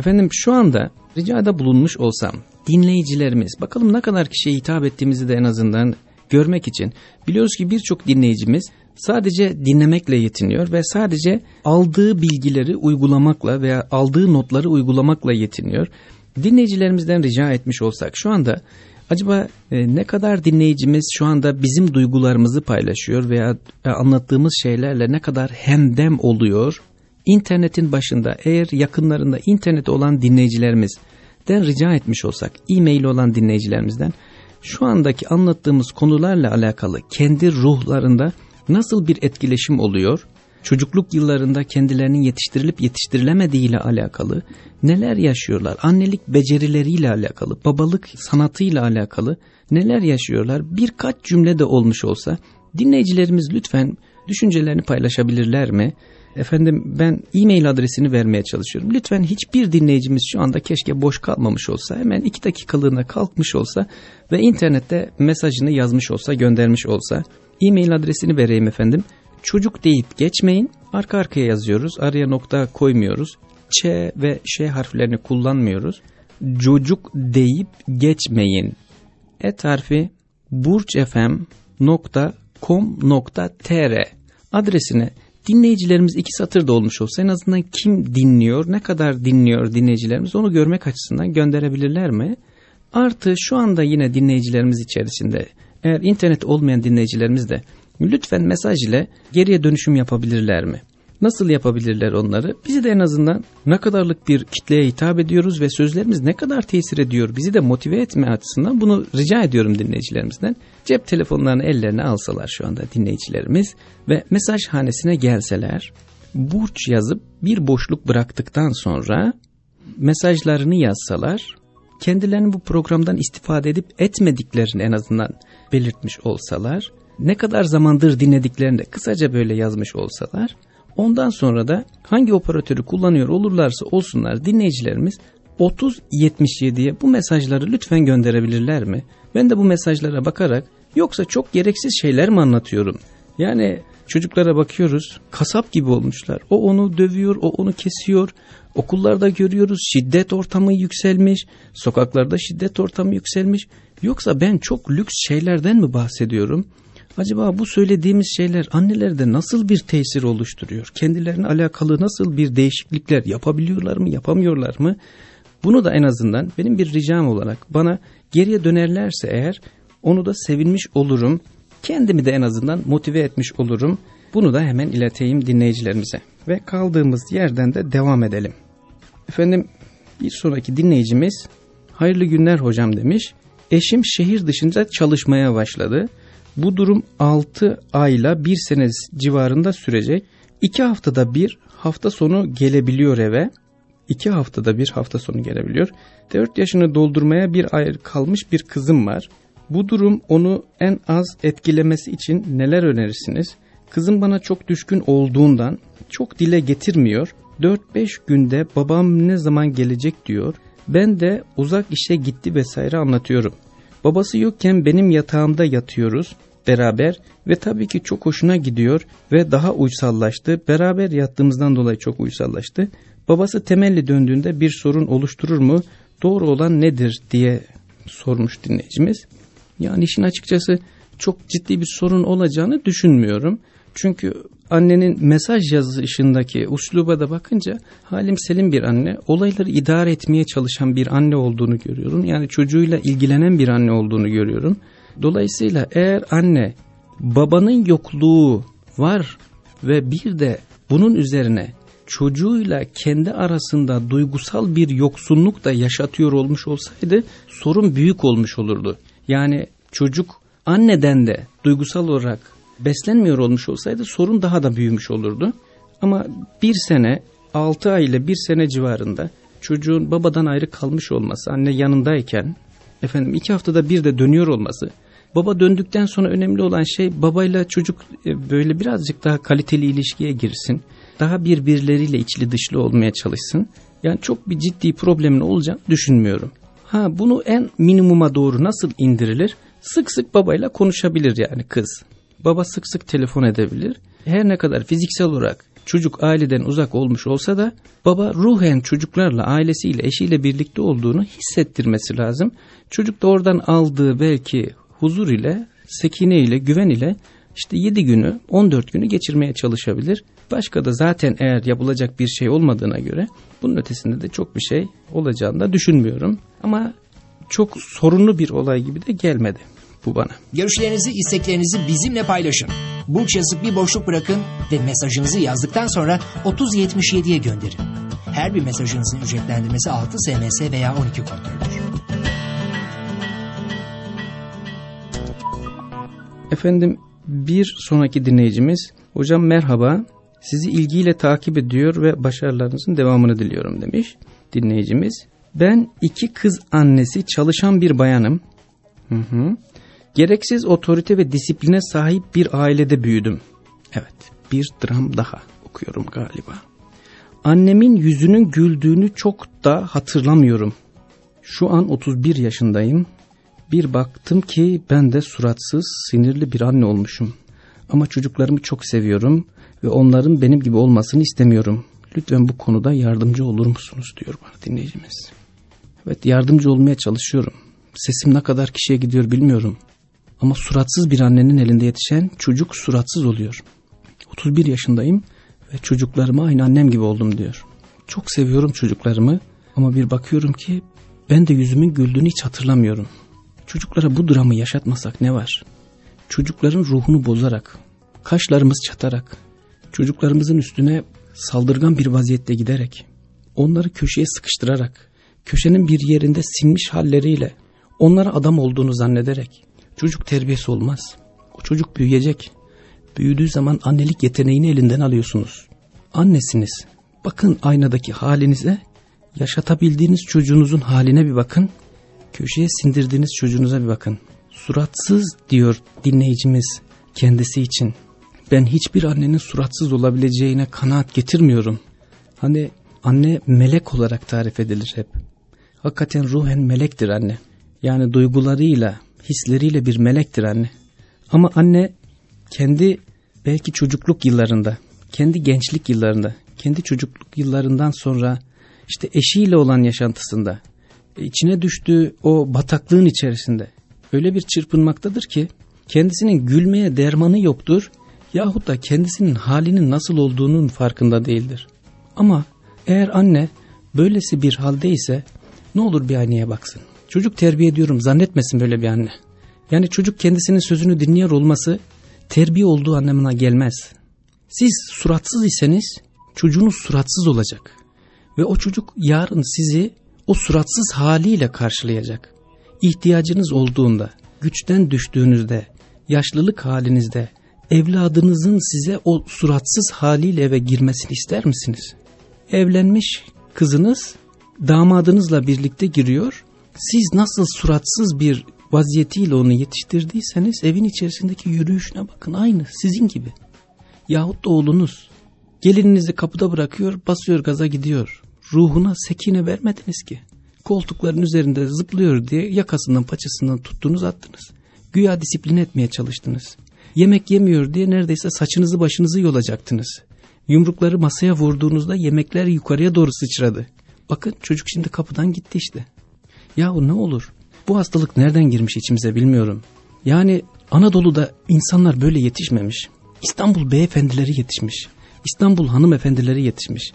Speaker 2: Efendim şu anda ricada bulunmuş olsam dinleyicilerimiz bakalım ne kadar kişiye hitap ettiğimizi de en azından görmek için biliyoruz ki birçok dinleyicimiz sadece dinlemekle yetiniyor ve sadece aldığı bilgileri uygulamakla veya aldığı notları uygulamakla yetiniyor. Dinleyicilerimizden rica etmiş olsak şu anda acaba e, ne kadar dinleyicimiz şu anda bizim duygularımızı paylaşıyor veya e, anlattığımız şeylerle ne kadar hemdem oluyor? İnternetin başında eğer yakınlarında internet olan dinleyicilerimizden rica etmiş olsak, e-mail olan dinleyicilerimizden şu andaki anlattığımız konularla alakalı kendi ruhlarında nasıl bir etkileşim oluyor? Çocukluk yıllarında kendilerinin yetiştirilip yetiştirilemediği ile alakalı neler yaşıyorlar? Annelik becerileriyle alakalı, babalık sanatıyla alakalı neler yaşıyorlar? Birkaç cümle de olmuş olsa dinleyicilerimiz lütfen düşüncelerini paylaşabilirler mi? Efendim ben e-mail adresini vermeye çalışıyorum. Lütfen hiçbir dinleyicimiz şu anda keşke boş kalmamış olsa hemen iki dakikalığına kalkmış olsa ve internette mesajını yazmış olsa göndermiş olsa e-mail adresini vereyim efendim. Çocuk deyip geçmeyin. Arka arkaya yazıyoruz. Araya nokta koymuyoruz. Ç ve Ş harflerini kullanmıyoruz. Çocuk deyip geçmeyin. Et harfi burçfm.com.tr adresine dinleyicilerimiz iki satır da olmuş olsa en azından kim dinliyor, ne kadar dinliyor dinleyicilerimiz onu görmek açısından gönderebilirler mi? Artı şu anda yine dinleyicilerimiz içerisinde eğer internet olmayan dinleyicilerimiz de lütfen mesaj ile geriye dönüşüm yapabilirler mi? Nasıl yapabilirler onları? Bizi de en azından ne kadarlık bir kitleye hitap ediyoruz ve sözlerimiz ne kadar tesir ediyor bizi de motive etme açısından bunu rica ediyorum dinleyicilerimizden. Cep telefonlarını ellerine alsalar şu anda dinleyicilerimiz ve mesaj hanesine gelseler burç yazıp bir boşluk bıraktıktan sonra mesajlarını yazsalar kendilerini bu programdan istifade edip etmediklerini en azından belirtmiş olsalar ne kadar zamandır dinlediklerini de kısaca böyle yazmış olsalar Ondan sonra da hangi operatörü kullanıyor olurlarsa olsunlar dinleyicilerimiz 3077'ye bu mesajları lütfen gönderebilirler mi? Ben de bu mesajlara bakarak yoksa çok gereksiz şeyler mi anlatıyorum? Yani çocuklara bakıyoruz kasap gibi olmuşlar. O onu dövüyor, o onu kesiyor. Okullarda görüyoruz şiddet ortamı yükselmiş, sokaklarda şiddet ortamı yükselmiş. Yoksa ben çok lüks şeylerden mi bahsediyorum? Acaba bu söylediğimiz şeyler annelerde nasıl bir tesir oluşturuyor? Kendilerine alakalı nasıl bir değişiklikler yapabiliyorlar mı, yapamıyorlar mı? Bunu da en azından benim bir ricam olarak bana geriye dönerlerse eğer onu da sevinmiş olurum. Kendimi de en azından motive etmiş olurum. Bunu da hemen ileteyim dinleyicilerimize. Ve kaldığımız yerden de devam edelim. Efendim bir sonraki dinleyicimiz hayırlı günler hocam demiş. Eşim şehir dışında çalışmaya başladı. Bu durum 6 ayla 1 sene civarında sürecek. 2 haftada bir hafta sonu gelebiliyor eve. 2 haftada bir hafta sonu gelebiliyor. 4 yaşını doldurmaya bir ay kalmış bir kızım var. Bu durum onu en az etkilemesi için neler önerirsiniz? Kızım bana çok düşkün olduğundan çok dile getirmiyor. 4-5 günde babam ne zaman gelecek diyor. Ben de uzak işe gitti vesaire anlatıyorum. Babası yokken benim yatağımda yatıyoruz beraber ve tabii ki çok hoşuna gidiyor ve daha uysallaştı. Beraber yattığımızdan dolayı çok uysallaştı. Babası temelli döndüğünde bir sorun oluşturur mu? Doğru olan nedir diye sormuş dinleyicimiz. Yani işin açıkçası çok ciddi bir sorun olacağını düşünmüyorum. Çünkü annenin mesaj yazışındaki usluba da bakınca halim selim bir anne, olayları idare etmeye çalışan bir anne olduğunu görüyorum. Yani çocuğuyla ilgilenen bir anne olduğunu görüyorum. Dolayısıyla eğer anne babanın yokluğu var ve bir de bunun üzerine çocuğuyla kendi arasında duygusal bir yoksunluk da yaşatıyor olmuş olsaydı sorun büyük olmuş olurdu. Yani çocuk anneden de duygusal olarak beslenmiyor olmuş olsaydı sorun daha da büyümüş olurdu. Ama bir sene 6 ay ile bir sene civarında çocuğun babadan ayrı kalmış olması anne yanındayken efendim iki haftada bir de dönüyor olması baba döndükten sonra önemli olan şey babayla çocuk e, böyle birazcık daha kaliteli ilişkiye girsin daha birbirleriyle içli dışlı olmaya çalışsın yani çok bir ciddi problemin olacağını düşünmüyorum. Ha bunu en minimuma doğru nasıl indirilir? Sık sık babayla konuşabilir yani kız. Baba sık sık telefon edebilir. Her ne kadar fiziksel olarak çocuk aileden uzak olmuş olsa da baba ruhen çocuklarla, ailesiyle, eşiyle birlikte olduğunu hissettirmesi lazım. Çocuk da oradan aldığı belki huzur ile, sekine ile, güven ile işte 7 günü, 14 günü geçirmeye çalışabilir. Başka da zaten eğer yapılacak bir şey olmadığına göre bunun ötesinde de çok bir şey olacağını da düşünmüyorum. Ama çok sorunlu bir olay gibi de gelmedi bu bana.
Speaker 1: Görüşlerinizi, isteklerinizi bizimle paylaşın. Burç yazıp bir boşluk bırakın ve mesajınızı yazdıktan sonra 3077'ye gönderin. Her bir mesajınızın ücretlendirmesi 6 SMS veya 12 kontroldür.
Speaker 2: Efendim bir sonraki dinleyicimiz hocam merhaba sizi ilgiyle takip ediyor ve başarılarınızın devamını diliyorum demiş dinleyicimiz. Ben iki kız annesi çalışan bir bayanım. Hı hı. Gereksiz otorite ve disipline sahip bir ailede büyüdüm. Evet bir dram daha okuyorum galiba. Annemin yüzünün güldüğünü çok da hatırlamıyorum. Şu an 31 yaşındayım. Bir baktım ki ben de suratsız, sinirli bir anne olmuşum. Ama çocuklarımı çok seviyorum ve onların benim gibi olmasını istemiyorum. Lütfen bu konuda yardımcı olur musunuz diyor bana dinleyicimiz. Evet yardımcı olmaya çalışıyorum. Sesim ne kadar kişiye gidiyor bilmiyorum. Ama suratsız bir annenin elinde yetişen çocuk suratsız oluyor. 31 yaşındayım ve çocuklarıma aynı annem gibi oldum diyor. Çok seviyorum çocuklarımı ama bir bakıyorum ki ben de yüzümün güldüğünü hiç hatırlamıyorum. Çocuklara bu dramı yaşatmasak ne var? Çocukların ruhunu bozarak, kaşlarımız çatarak, çocuklarımızın üstüne saldırgan bir vaziyette giderek, onları köşeye sıkıştırarak, köşenin bir yerinde sinmiş halleriyle, onlara adam olduğunu zannederek, çocuk terbiyesi olmaz. O çocuk büyüyecek. Büyüdüğü zaman annelik yeteneğini elinden alıyorsunuz. Annesiniz. Bakın aynadaki halinize, yaşatabildiğiniz çocuğunuzun haline bir bakın. Köşeye sindirdiğiniz çocuğunuza bir bakın. Suratsız diyor dinleyicimiz kendisi için. Ben hiçbir annenin suratsız olabileceğine kanaat getirmiyorum. Hani anne melek olarak tarif edilir hep. Hakikaten ruhen melektir anne. Yani duygularıyla, hisleriyle bir melektir anne. Ama anne kendi belki çocukluk yıllarında, kendi gençlik yıllarında, kendi çocukluk yıllarından sonra işte eşiyle olan yaşantısında, içine düştüğü o bataklığın içerisinde öyle bir çırpınmaktadır ki kendisinin gülmeye dermanı yoktur yahut da kendisinin halinin nasıl olduğunun farkında değildir. Ama eğer anne böylesi bir haldeyse ne olur bir anneye baksın. Çocuk terbiye ediyorum zannetmesin böyle bir anne. Yani çocuk kendisinin sözünü dinliyor olması terbiye olduğu anlamına gelmez. Siz suratsız iseniz çocuğunuz suratsız olacak. Ve o çocuk yarın sizi o suratsız haliyle karşılayacak. İhtiyacınız olduğunda, güçten düştüğünüzde, yaşlılık halinizde evladınızın size o suratsız haliyle eve girmesini ister misiniz? Evlenmiş kızınız damadınızla birlikte giriyor. Siz nasıl suratsız bir vaziyetiyle onu yetiştirdiyseniz evin içerisindeki yürüyüşüne bakın aynı sizin gibi. Yahut da oğlunuz gelininizi kapıda bırakıyor basıyor gaza gidiyor. Ruhuna sekine vermediniz ki. Koltukların üzerinde zıplıyor diye yakasından paçasından tuttunuz attınız. Güya disiplin etmeye çalıştınız. Yemek yemiyor diye neredeyse saçınızı başınızı yolacaktınız. Yumrukları masaya vurduğunuzda yemekler yukarıya doğru sıçradı. Bakın çocuk şimdi kapıdan gitti işte. Yahu ne olur bu hastalık nereden girmiş içimize bilmiyorum. Yani Anadolu'da insanlar böyle yetişmemiş. İstanbul beyefendileri yetişmiş. İstanbul hanımefendileri yetişmiş.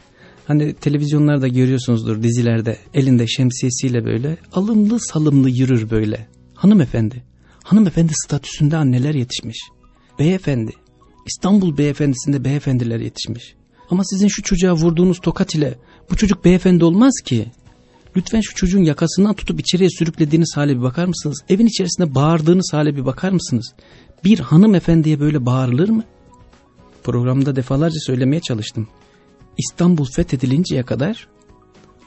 Speaker 2: Hani televizyonlarda görüyorsunuzdur dizilerde elinde şemsiyesiyle böyle alımlı salımlı yürür böyle. Hanımefendi. Hanımefendi statüsünde anneler yetişmiş. beyefendi. İstanbul beyefendisinde beyefendiler yetişmiş. Ama sizin şu çocuğa vurduğunuz tokat ile bu çocuk beyefendi olmaz ki. Lütfen şu çocuğun yakasından tutup içeriye sürüklediğiniz hale bir bakar mısınız? Evin içerisinde bağırdığınız hale bir bakar mısınız? Bir hanımefendiye böyle bağırılır mı? Programda defalarca söylemeye çalıştım. İstanbul fethedilinceye kadar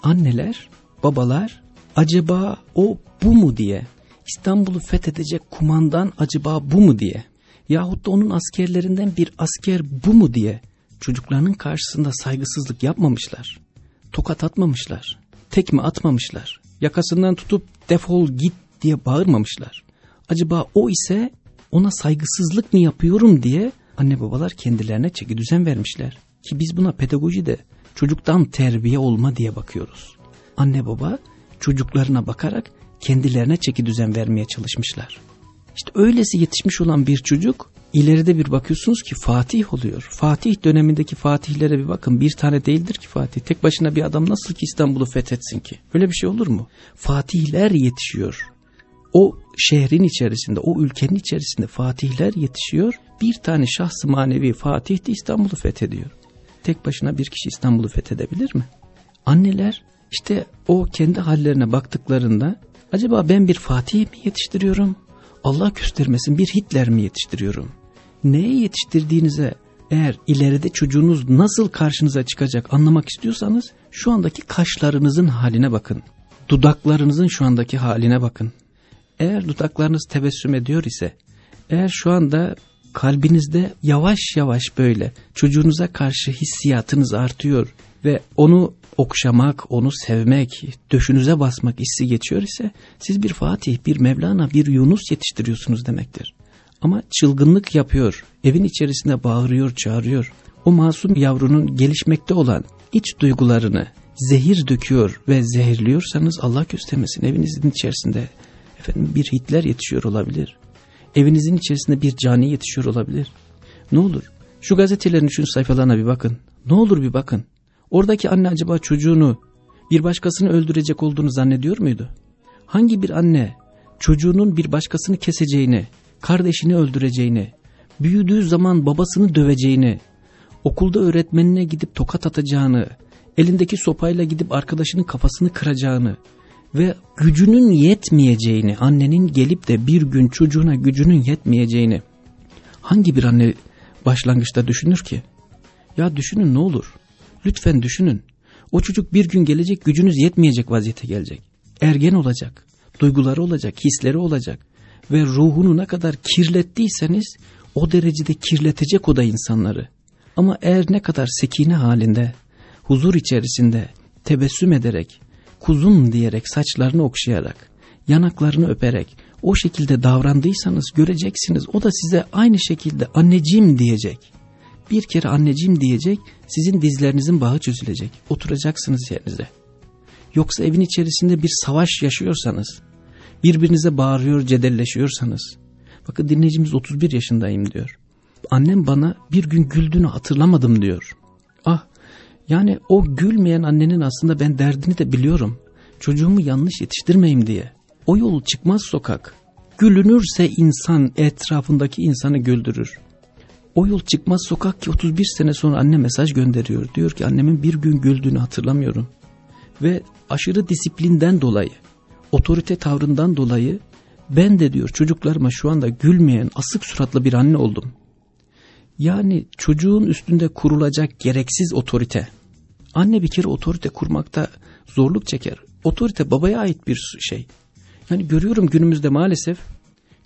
Speaker 2: anneler, babalar acaba o bu mu diye İstanbul'u fethedecek kumandan acaba bu mu diye yahut da onun askerlerinden bir asker bu mu diye çocuklarının karşısında saygısızlık yapmamışlar. Tokat atmamışlar. Tekme atmamışlar. Yakasından tutup defol git diye bağırmamışlar. Acaba o ise ona saygısızlık mı yapıyorum diye anne babalar kendilerine çeki düzen vermişler. Ki biz buna pedagojide çocuktan terbiye olma diye bakıyoruz. Anne baba çocuklarına bakarak kendilerine çeki düzen vermeye çalışmışlar. İşte öylesi yetişmiş olan bir çocuk ileride bir bakıyorsunuz ki Fatih oluyor. Fatih dönemindeki Fatihlere bir bakın bir tane değildir ki Fatih. Tek başına bir adam nasıl ki İstanbul'u fethetsin ki? Öyle bir şey olur mu? Fatihler yetişiyor. O şehrin içerisinde, o ülkenin içerisinde fatihler yetişiyor. Bir tane şahsı manevi Fatih de İstanbul'u fethediyor. Tek başına bir kişi İstanbul'u fethedebilir mi? Anneler işte o kendi hallerine baktıklarında acaba ben bir Fatih mi yetiştiriyorum? Allah göstermesin bir Hitler mi yetiştiriyorum? Neye yetiştirdiğinize eğer ileride çocuğunuz nasıl karşınıza çıkacak anlamak istiyorsanız şu andaki kaşlarınızın haline bakın. Dudaklarınızın şu andaki haline bakın. Eğer dudaklarınız tebessüm ediyor ise, eğer şu anda kalbinizde yavaş yavaş böyle çocuğunuza karşı hissiyatınız artıyor ve onu okşamak, onu sevmek, döşünüze basmak hissi geçiyor ise siz bir Fatih, bir Mevlana, bir Yunus yetiştiriyorsunuz demektir. Ama çılgınlık yapıyor, evin içerisinde bağırıyor, çağırıyor. O masum yavrunun gelişmekte olan iç duygularını zehir döküyor ve zehirliyorsanız Allah göstermesin evinizin içerisinde efendim bir Hitler yetişiyor olabilir. Evinizin içerisinde bir cani yetişiyor olabilir. Ne olur şu gazetelerin üçüncü sayfalarına bir bakın. Ne olur bir bakın. Oradaki anne acaba çocuğunu bir başkasını öldürecek olduğunu zannediyor muydu? Hangi bir anne çocuğunun bir başkasını keseceğini, kardeşini öldüreceğini, büyüdüğü zaman babasını döveceğini, okulda öğretmenine gidip tokat atacağını, elindeki sopayla gidip arkadaşının kafasını kıracağını ve gücünün yetmeyeceğini, annenin gelip de bir gün çocuğuna gücünün yetmeyeceğini hangi bir anne başlangıçta düşünür ki? Ya düşünün ne olur. Lütfen düşünün. O çocuk bir gün gelecek gücünüz yetmeyecek vaziyete gelecek. Ergen olacak. Duyguları olacak, hisleri olacak. Ve ruhunu ne kadar kirlettiyseniz o derecede kirletecek o da insanları. Ama eğer ne kadar sekine halinde, huzur içerisinde, tebessüm ederek, kuzum diyerek, saçlarını okşayarak, yanaklarını öperek, o şekilde davrandıysanız göreceksiniz. O da size aynı şekilde anneciğim diyecek. Bir kere anneciğim diyecek, sizin dizlerinizin bağı çözülecek. Oturacaksınız yerinize. Yoksa evin içerisinde bir savaş yaşıyorsanız, birbirinize bağırıyor, cedelleşiyorsanız. Bakın dinleyicimiz 31 yaşındayım diyor. Annem bana bir gün güldüğünü hatırlamadım diyor. Ah yani o gülmeyen annenin aslında ben derdini de biliyorum. Çocuğumu yanlış yetiştirmeyeyim diye. O yol çıkmaz sokak. Gülünürse insan etrafındaki insanı güldürür. O yol çıkmaz sokak ki 31 sene sonra anne mesaj gönderiyor. Diyor ki annemin bir gün güldüğünü hatırlamıyorum. Ve aşırı disiplinden dolayı, otorite tavrından dolayı ben de diyor çocuklarıma şu anda gülmeyen asık suratlı bir anne oldum. Yani çocuğun üstünde kurulacak gereksiz otorite. Anne bir kere otorite kurmakta zorluk çeker. Otorite babaya ait bir şey. Yani görüyorum günümüzde maalesef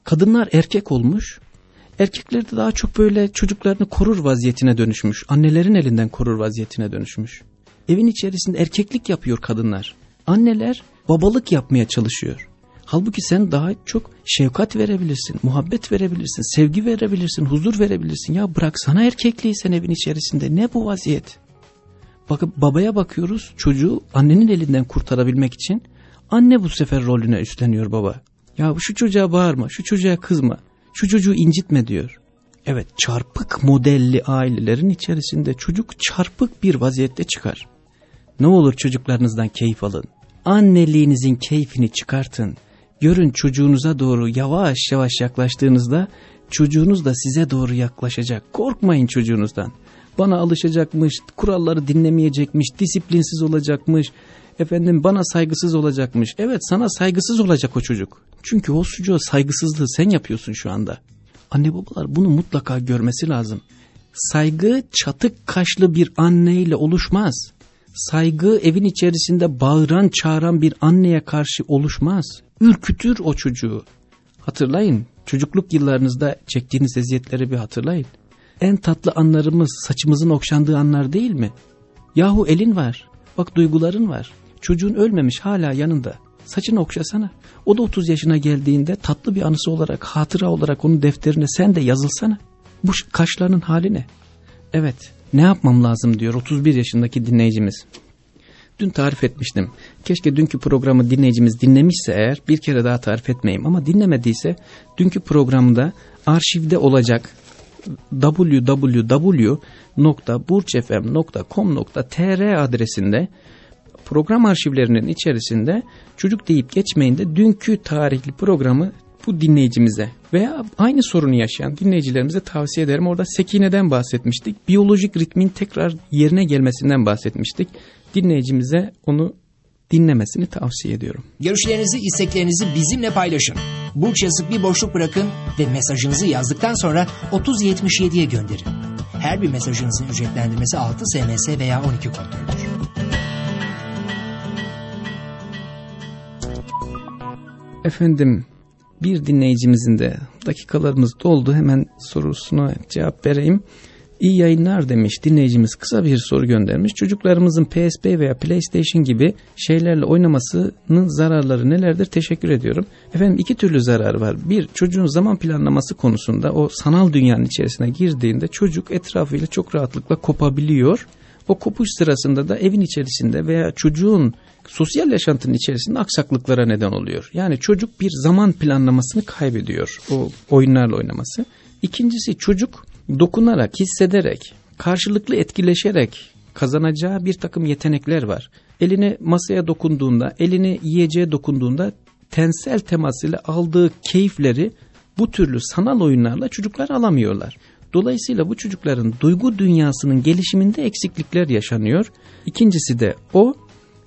Speaker 2: kadınlar erkek olmuş. Erkekler de daha çok böyle çocuklarını korur vaziyetine dönüşmüş. Annelerin elinden korur vaziyetine dönüşmüş. Evin içerisinde erkeklik yapıyor kadınlar. Anneler babalık yapmaya çalışıyor. Halbuki sen daha çok şefkat verebilirsin, muhabbet verebilirsin, sevgi verebilirsin, huzur verebilirsin. Ya bıraksana erkekliği sen evin içerisinde. Ne bu vaziyet? Bakıp babaya bakıyoruz çocuğu annenin elinden kurtarabilmek için anne bu sefer rolüne üstleniyor baba. Ya şu çocuğa bağırma, şu çocuğa kızma, şu çocuğu incitme diyor. Evet çarpık modelli ailelerin içerisinde çocuk çarpık bir vaziyette çıkar. Ne olur çocuklarınızdan keyif alın. Anneliğinizin keyfini çıkartın. Görün çocuğunuza doğru yavaş yavaş yaklaştığınızda çocuğunuz da size doğru yaklaşacak. Korkmayın çocuğunuzdan. Bana alışacakmış, kuralları dinlemeyecekmiş, disiplinsiz olacakmış, efendim bana saygısız olacakmış. Evet sana saygısız olacak o çocuk. Çünkü o çocuğa saygısızlığı sen yapıyorsun şu anda. Anne babalar bunu mutlaka görmesi lazım. Saygı çatık kaşlı bir anneyle oluşmaz. Saygı evin içerisinde bağıran çağıran bir anneye karşı oluşmaz. Ürkütür o çocuğu. Hatırlayın çocukluk yıllarınızda çektiğiniz eziyetleri bir hatırlayın. En tatlı anlarımız saçımızın okşandığı anlar değil mi? Yahu elin var. Bak duyguların var. Çocuğun ölmemiş hala yanında. Saçını okşasana. O da 30 yaşına geldiğinde tatlı bir anısı olarak, hatıra olarak onun defterine sen de yazılsana. Bu kaşlarının hali ne? Evet, ne yapmam lazım diyor 31 yaşındaki dinleyicimiz. Dün tarif etmiştim. Keşke dünkü programı dinleyicimiz dinlemişse eğer bir kere daha tarif etmeyeyim. Ama dinlemediyse dünkü programda arşivde olacak www.burçfm.com.tr adresinde program arşivlerinin içerisinde çocuk deyip geçmeyin de dünkü tarihli programı bu dinleyicimize veya aynı sorunu yaşayan dinleyicilerimize tavsiye ederim. Orada sekineden bahsetmiştik. Biyolojik ritmin tekrar yerine gelmesinden bahsetmiştik. Dinleyicimize onu dinlemesini tavsiye ediyorum.
Speaker 1: Görüşlerinizi, isteklerinizi bizimle paylaşın. Burç yazıp bir boşluk bırakın ve mesajınızı yazdıktan sonra 3077'ye gönderin. Her bir mesajınızın ücretlendirmesi 6 SMS veya 12 kontrolüdür.
Speaker 2: Efendim bir dinleyicimizin de dakikalarımız doldu hemen sorusuna cevap vereyim. İyi yayınlar demiş dinleyicimiz kısa bir soru göndermiş. Çocuklarımızın PSP veya PlayStation gibi şeylerle oynamasının zararları nelerdir? Teşekkür ediyorum. Efendim iki türlü zarar var. Bir çocuğun zaman planlaması konusunda o sanal dünyanın içerisine girdiğinde çocuk etrafıyla çok rahatlıkla kopabiliyor. O kopuş sırasında da evin içerisinde veya çocuğun sosyal yaşantının içerisinde aksaklıklara neden oluyor. Yani çocuk bir zaman planlamasını kaybediyor o oyunlarla oynaması. İkincisi çocuk dokunarak, hissederek, karşılıklı etkileşerek kazanacağı bir takım yetenekler var. Elini masaya dokunduğunda, elini yiyeceğe dokunduğunda tensel temasıyla aldığı keyifleri bu türlü sanal oyunlarla çocuklar alamıyorlar. Dolayısıyla bu çocukların duygu dünyasının gelişiminde eksiklikler yaşanıyor. İkincisi de o,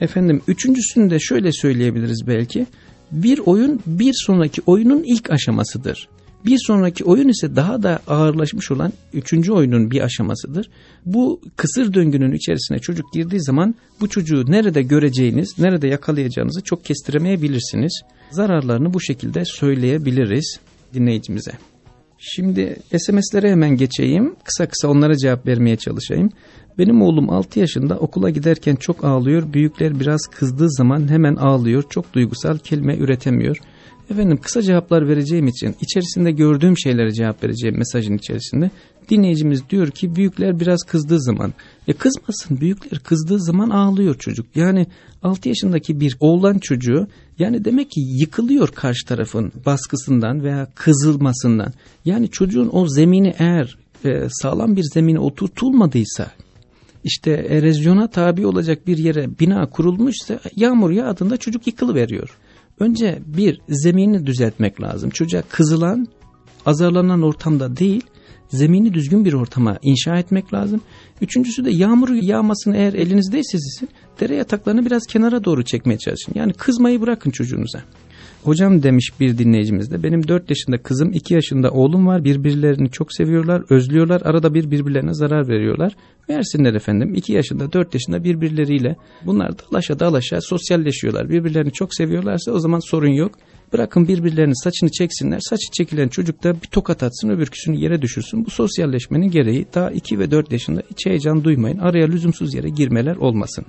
Speaker 2: efendim üçüncüsünü de şöyle söyleyebiliriz belki. Bir oyun bir sonraki oyunun ilk aşamasıdır. Bir sonraki oyun ise daha da ağırlaşmış olan üçüncü oyunun bir aşamasıdır. Bu kısır döngünün içerisine çocuk girdiği zaman bu çocuğu nerede göreceğiniz, nerede yakalayacağınızı çok kestiremeyebilirsiniz. Zararlarını bu şekilde söyleyebiliriz dinleyicimize. Şimdi SMS'lere hemen geçeyim. Kısa kısa onlara cevap vermeye çalışayım. Benim oğlum 6 yaşında okula giderken çok ağlıyor. Büyükler biraz kızdığı zaman hemen ağlıyor. Çok duygusal kelime üretemiyor. Efendim kısa cevaplar vereceğim için içerisinde gördüğüm şeylere cevap vereceğim mesajın içerisinde dinleyicimiz diyor ki büyükler biraz kızdığı zaman ya kızmasın büyükler kızdığı zaman ağlıyor çocuk. Yani 6 yaşındaki bir oğlan çocuğu yani demek ki yıkılıyor karşı tarafın baskısından veya kızılmasından. Yani çocuğun o zemini eğer e, sağlam bir zemine oturtulmadıysa işte erozyona tabi olacak bir yere bina kurulmuşsa yağmur yağdığında çocuk yıkılıveriyor. Önce bir zemini düzeltmek lazım. Çocuğa kızılan, azarlanan ortamda değil, zemini düzgün bir ortama inşa etmek lazım. Üçüncüsü de yağmur yağmasını eğer elinizdeyse sizin dere yataklarını biraz kenara doğru çekmeye çalışın. Yani kızmayı bırakın çocuğunuza. Hocam demiş bir dinleyicimiz de benim 4 yaşında kızım 2 yaşında oğlum var birbirlerini çok seviyorlar özlüyorlar arada bir birbirlerine zarar veriyorlar. Versinler efendim 2 yaşında 4 yaşında birbirleriyle bunlar dalaşa dalaşa sosyalleşiyorlar birbirlerini çok seviyorlarsa o zaman sorun yok. Bırakın birbirlerinin saçını çeksinler. Saçı çekilen çocuk da bir tokat atsın öbürküsünü yere düşürsün. Bu sosyalleşmenin gereği daha 2 ve 4 yaşında hiç heyecan duymayın. Araya lüzumsuz yere girmeler olmasın.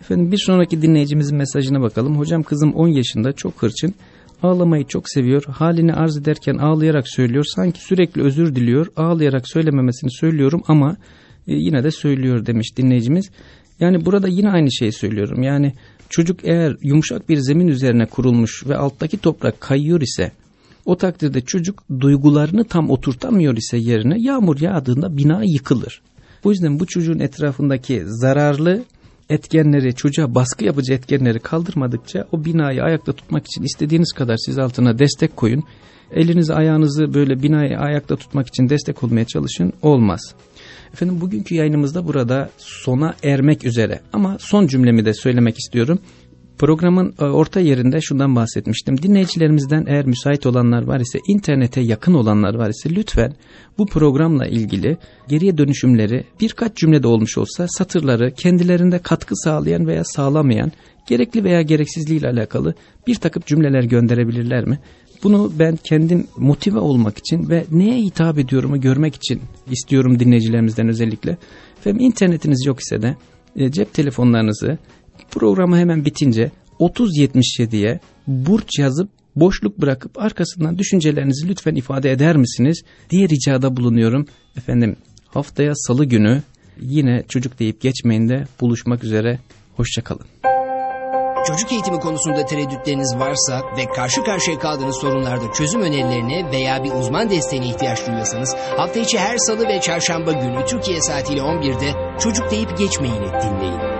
Speaker 2: Efendim bir sonraki dinleyicimizin mesajına bakalım. Hocam kızım 10 yaşında çok hırçın. Ağlamayı çok seviyor. Halini arz ederken ağlayarak söylüyor. Sanki sürekli özür diliyor. Ağlayarak söylememesini söylüyorum ama e, yine de söylüyor demiş dinleyicimiz. Yani burada yine aynı şeyi söylüyorum. Yani çocuk eğer yumuşak bir zemin üzerine kurulmuş ve alttaki toprak kayıyor ise o takdirde çocuk duygularını tam oturtamıyor ise yerine yağmur yağdığında bina yıkılır. Bu yüzden bu çocuğun etrafındaki zararlı etkenleri, çocuğa baskı yapıcı etkenleri kaldırmadıkça o binayı ayakta tutmak için istediğiniz kadar siz altına destek koyun. Elinizi ayağınızı böyle binayı ayakta tutmak için destek olmaya çalışın olmaz. Efendim bugünkü yayınımızda burada sona ermek üzere ama son cümlemi de söylemek istiyorum. Programın e, orta yerinde şundan bahsetmiştim. Dinleyicilerimizden eğer müsait olanlar var ise, internete yakın olanlar var ise lütfen bu programla ilgili geriye dönüşümleri birkaç cümlede olmuş olsa satırları kendilerinde katkı sağlayan veya sağlamayan, gerekli veya gereksizliği ile alakalı bir takım cümleler gönderebilirler mi? Bunu ben kendim motive olmak için ve neye hitap ediyorumu görmek için istiyorum dinleyicilerimizden özellikle. Efendim internetiniz yok ise de e, cep telefonlarınızı programı hemen bitince 3077'ye burç yazıp boşluk bırakıp arkasından düşüncelerinizi lütfen ifade eder misiniz diye ricada bulunuyorum. Efendim haftaya salı günü yine çocuk deyip geçmeyin de buluşmak üzere. Hoşçakalın.
Speaker 1: Çocuk eğitimi konusunda tereddütleriniz varsa ve karşı karşıya kaldığınız sorunlarda çözüm önerilerine veya bir uzman desteğine ihtiyaç duyuyorsanız hafta içi her salı ve çarşamba günü Türkiye saatiyle 11'de çocuk deyip geçmeyini dinleyin.